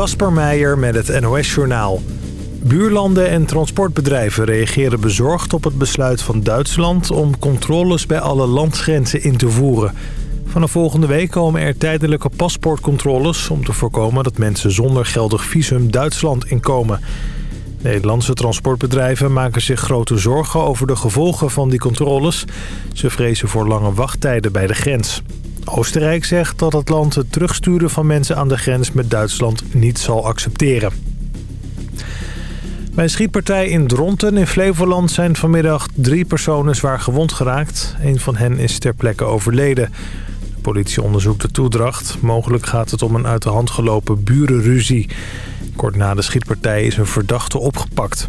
Kasper Meijer met het NOS-journaal. Buurlanden en transportbedrijven reageren bezorgd op het besluit van Duitsland... om controles bij alle landsgrenzen in te voeren. Vanaf volgende week komen er tijdelijke paspoortcontroles... om te voorkomen dat mensen zonder geldig visum Duitsland inkomen. Nederlandse transportbedrijven maken zich grote zorgen over de gevolgen van die controles. Ze vrezen voor lange wachttijden bij de grens. Oostenrijk zegt dat het land het terugsturen van mensen aan de grens met Duitsland niet zal accepteren. Bij een schietpartij in Dronten in Flevoland zijn vanmiddag drie personen zwaar gewond geraakt. Een van hen is ter plekke overleden. De politie onderzoekt de toedracht. Mogelijk gaat het om een uit de hand gelopen burenruzie. Kort na de schietpartij is een verdachte opgepakt.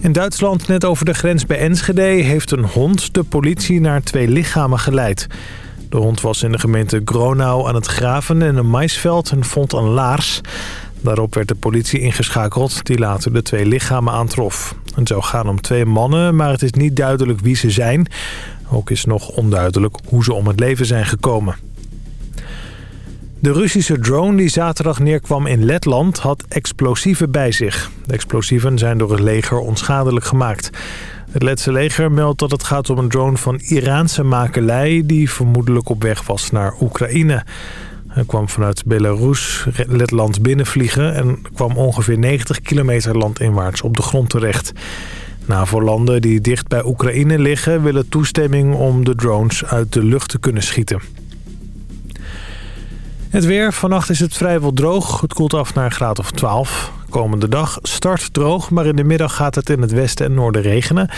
In Duitsland, net over de grens bij Enschede, heeft een hond de politie naar twee lichamen geleid. De hond was in de gemeente Gronau aan het graven in een maisveld en vond een laars. Daarop werd de politie ingeschakeld die later de twee lichamen aantrof. Het zou gaan om twee mannen, maar het is niet duidelijk wie ze zijn. Ook is nog onduidelijk hoe ze om het leven zijn gekomen. De Russische drone die zaterdag neerkwam in Letland had explosieven bij zich. De explosieven zijn door het leger onschadelijk gemaakt. Het Letse leger meldt dat het gaat om een drone van Iraanse makelij... die vermoedelijk op weg was naar Oekraïne. Hij kwam vanuit Belarus Letland binnenvliegen... en kwam ongeveer 90 kilometer landinwaarts op de grond terecht. NAVO-landen die dicht bij Oekraïne liggen... willen toestemming om de drones uit de lucht te kunnen schieten. Het weer. Vannacht is het vrijwel droog. Het koelt af naar een graad of 12. Komende dag start droog, maar in de middag gaat het in het westen en noorden regenen.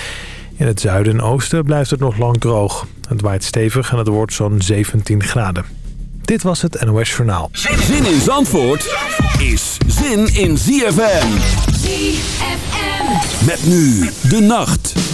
In het zuiden en oosten blijft het nog lang droog. Het waait stevig en het wordt zo'n 17 graden. Dit was het NOS Journaal. Zin in Zandvoort is zin in ZFM. ZFM. Met nu de nacht.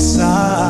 Heart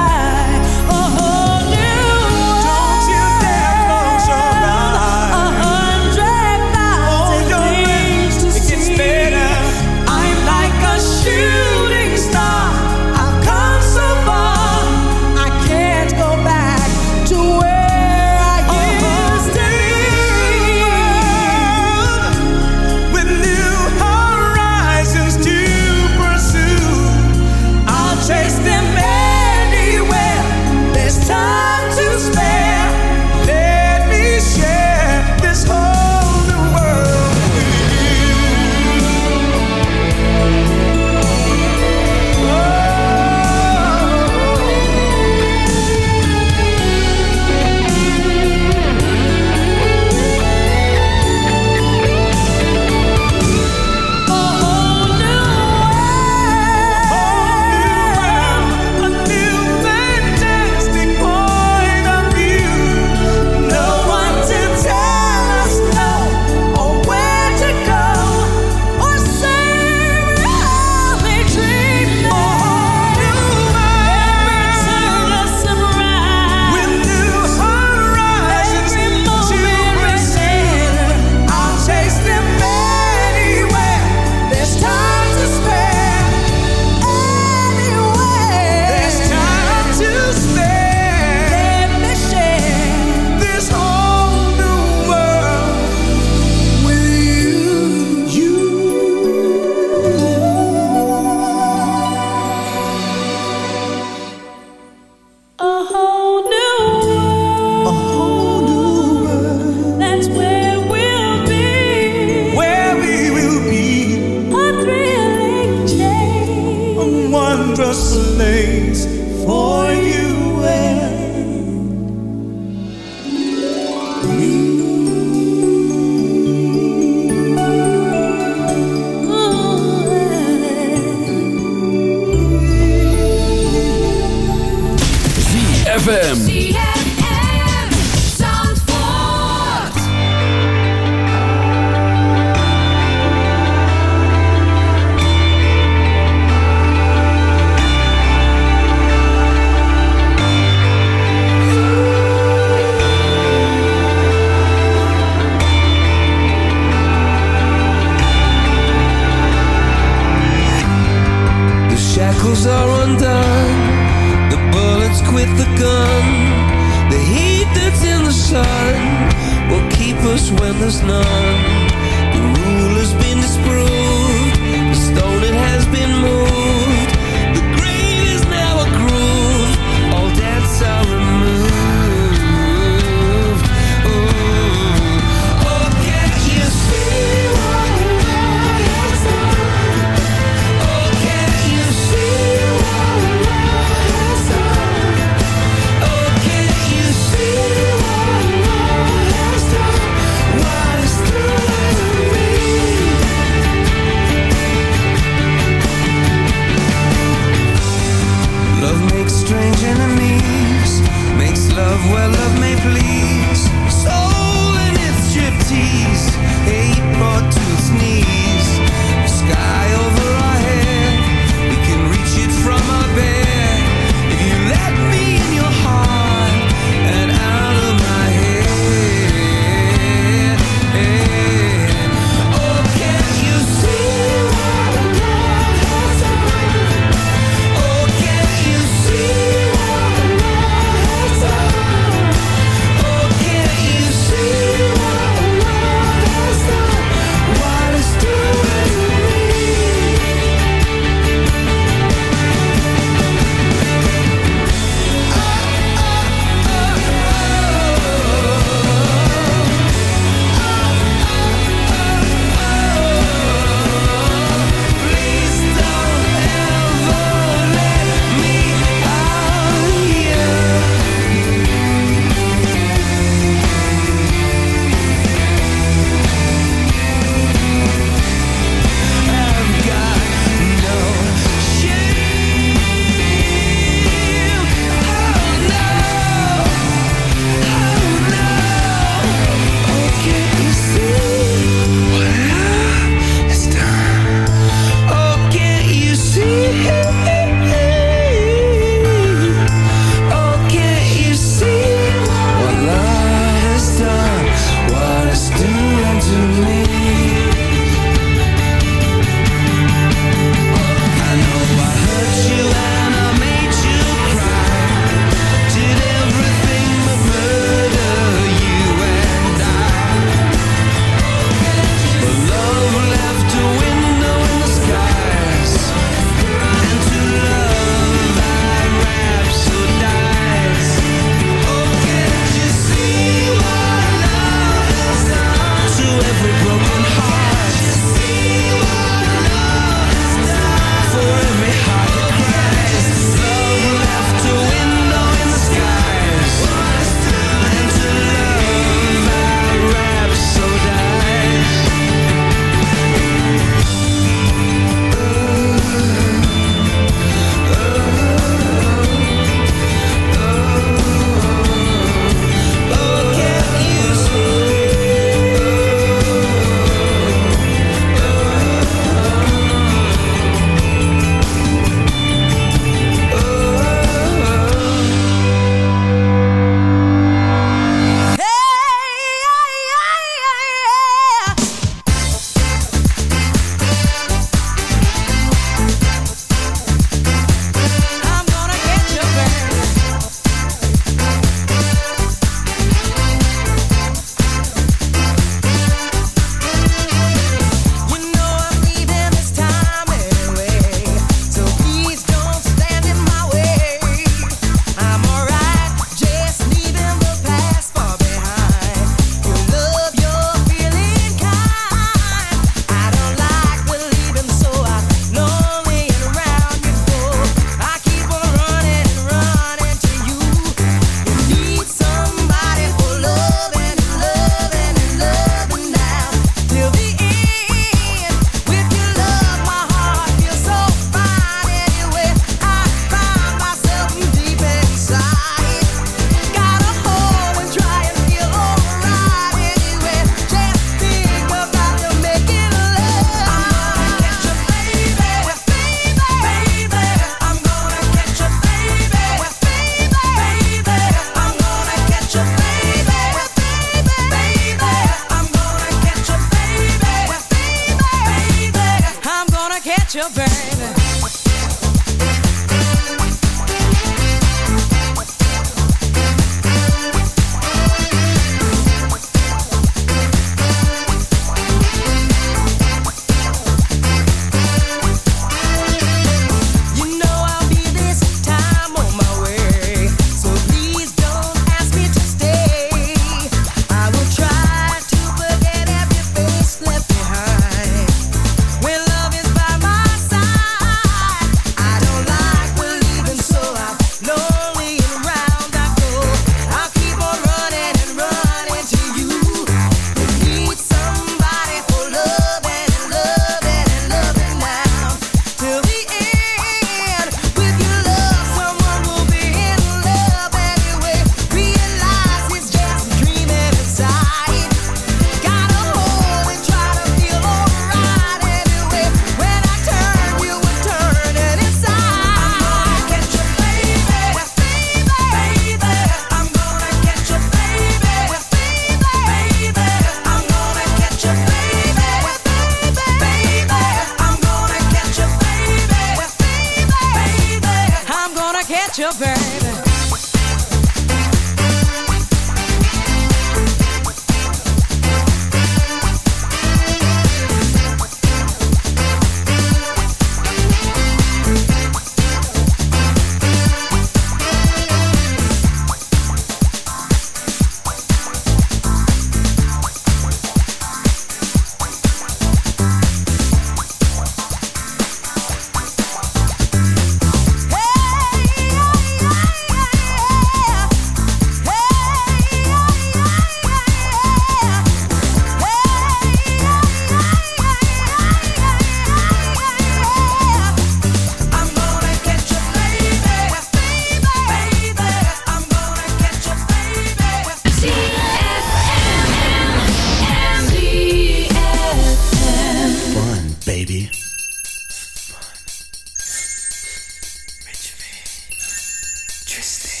Interesting.